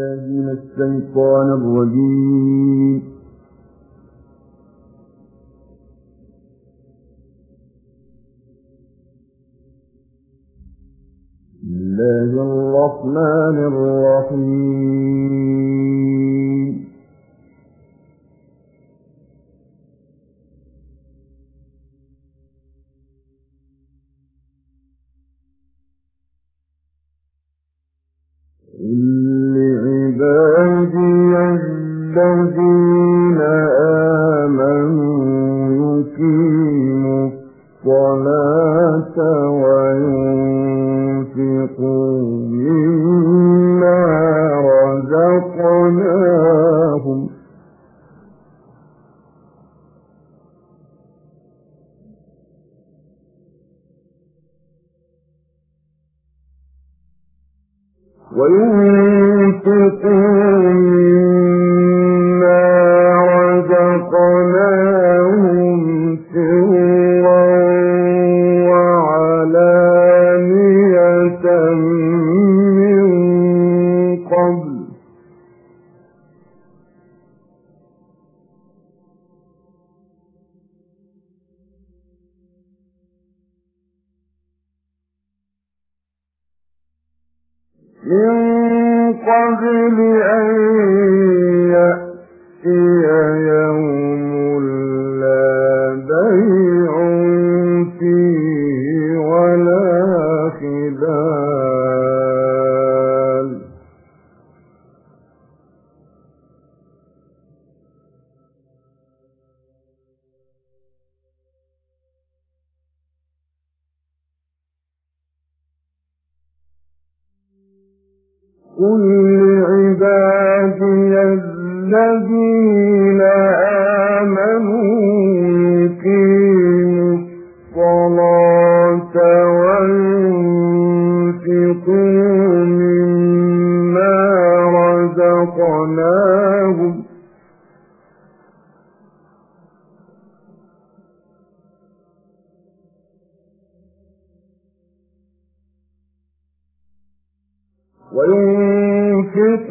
بالله من الشيطان الرجيم. الله الرحمن الرحيم. وينفق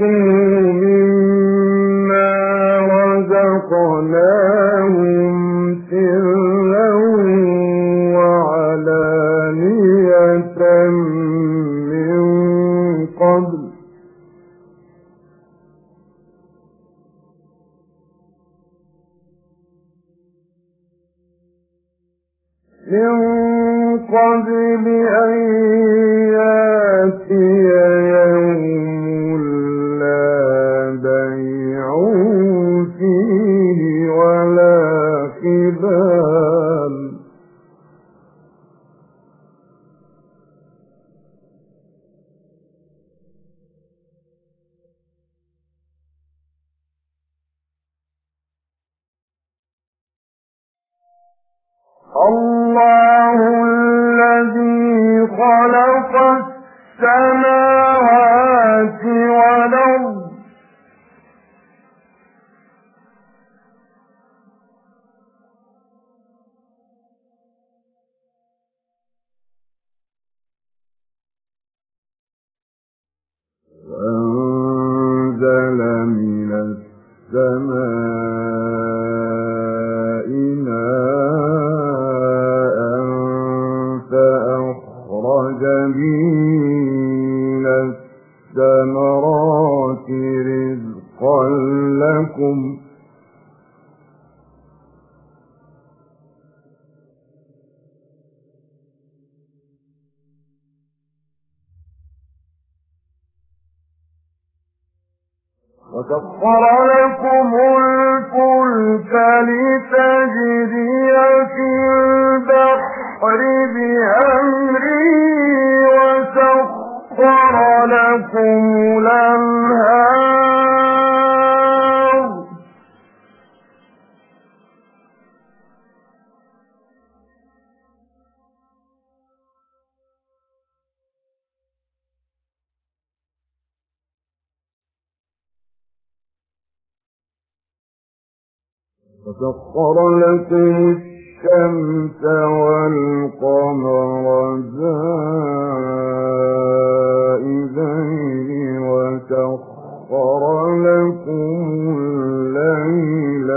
الأنعام الله الذي خلق السماوات والأرض أنزل من السماء قرى وسخر لكم الشمس والقمر زائدين وسخر لكم الليل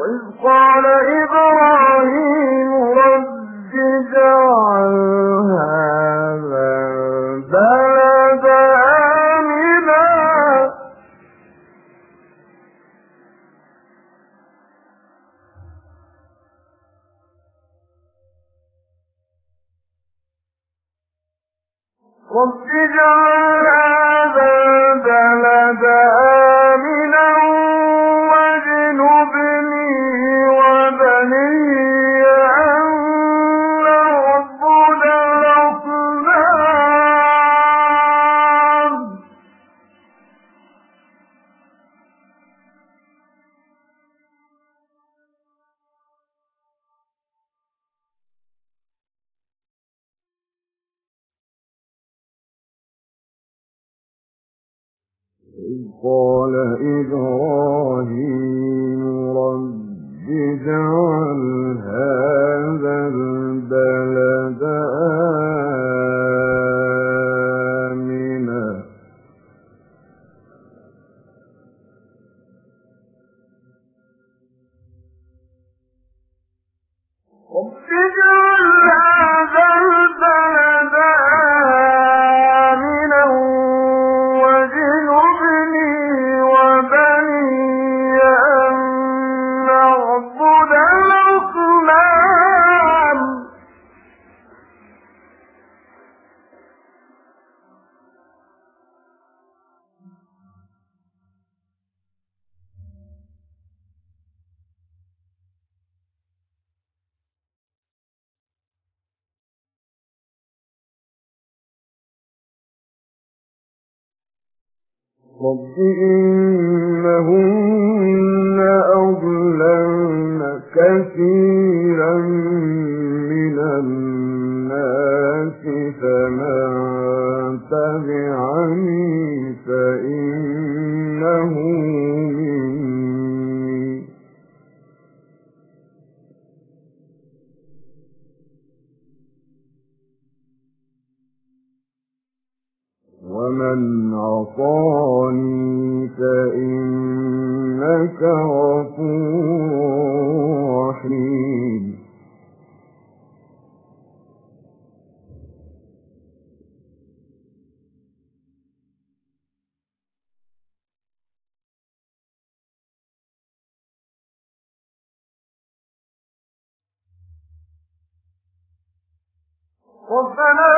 وإذ قال إبراهيم إذ قال إبراهيم رب إنهم ومن عطاني فإنك غفور رحيم. ربنا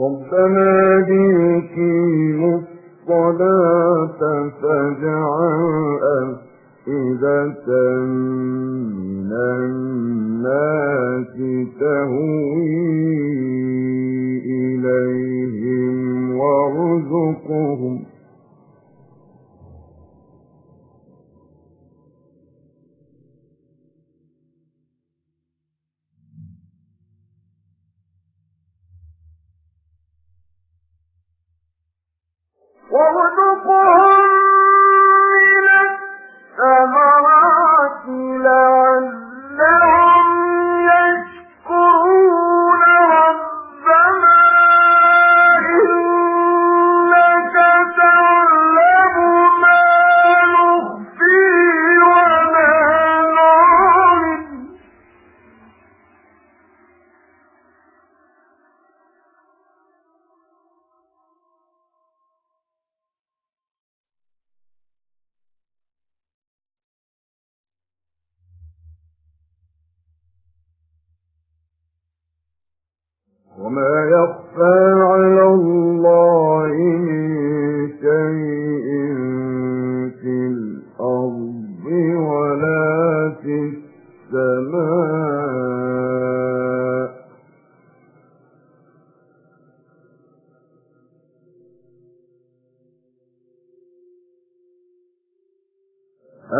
ربنا ليقيموا الصلاة فاجعل أفئدة من الناس تهوي إليهم وارزقهم وارزقهم من الثمرات لعلهم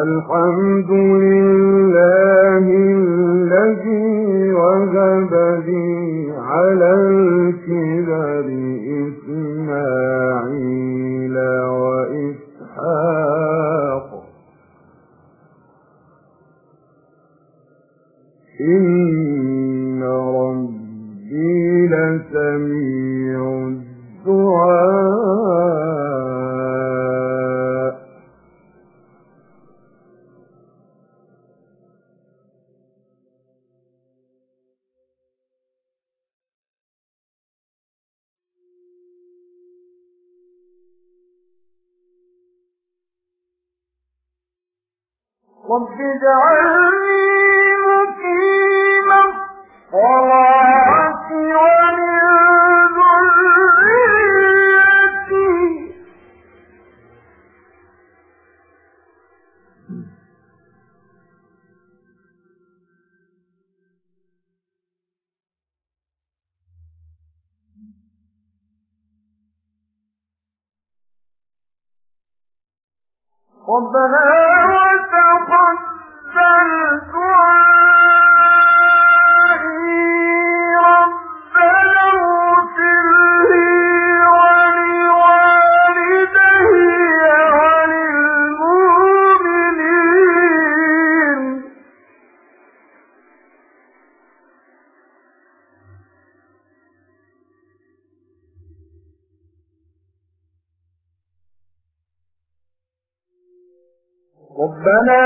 الحمد لله رب اجعلني مقيم ذريتي ربنا ربنا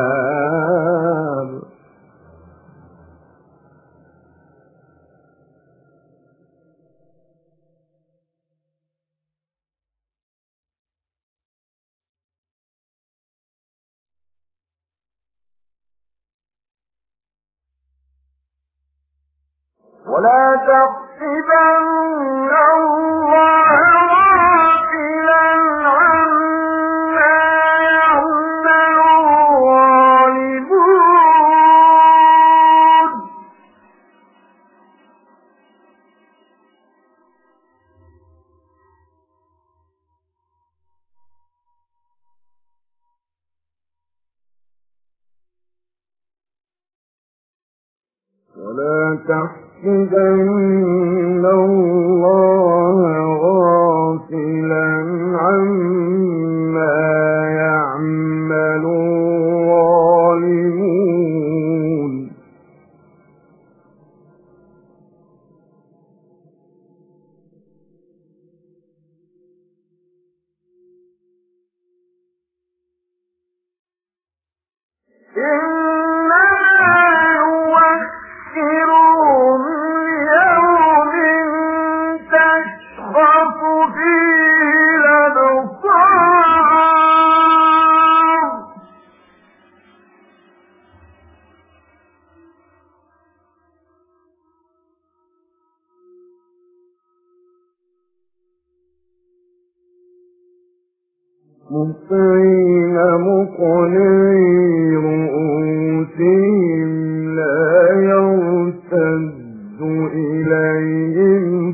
ولا تحسبن الله مطعين مقنعي رؤوسهم لا يرتد إليهم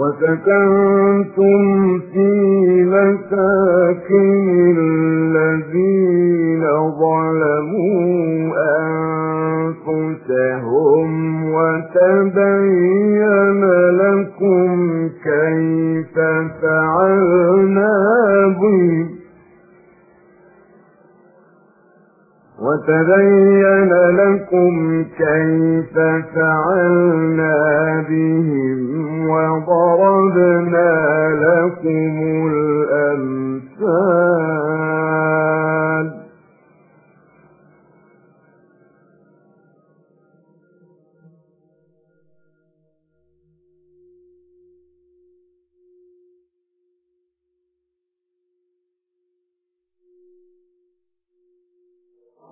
وسكنتم في مساكن الذين ظلموا أنفسهم وتبين لكم كيف فعلنا بهم وتبين لكم كيف فعلنا بهم وضربنا لكم الأمثال.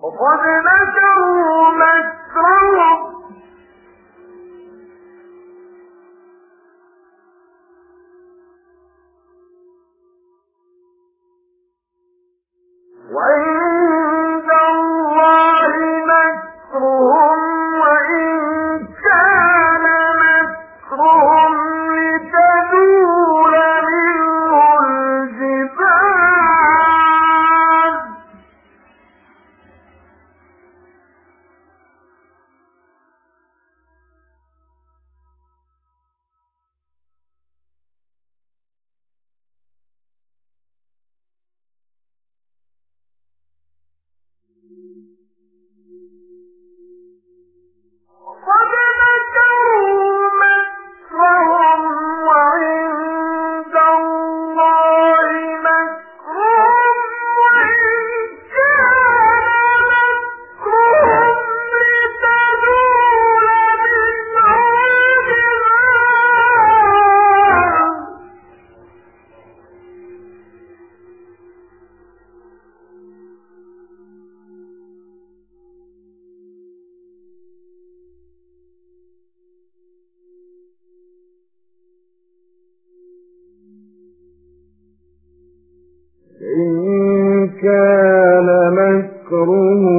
وقد إن كان مكرهم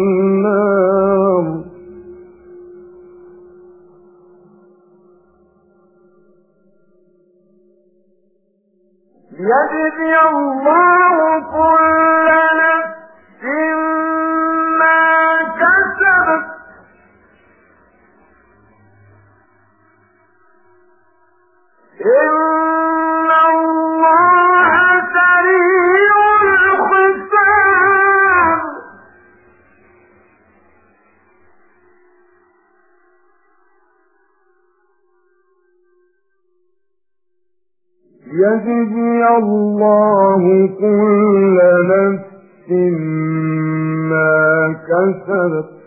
ليجزي الله الله كل نفس ما كسبت.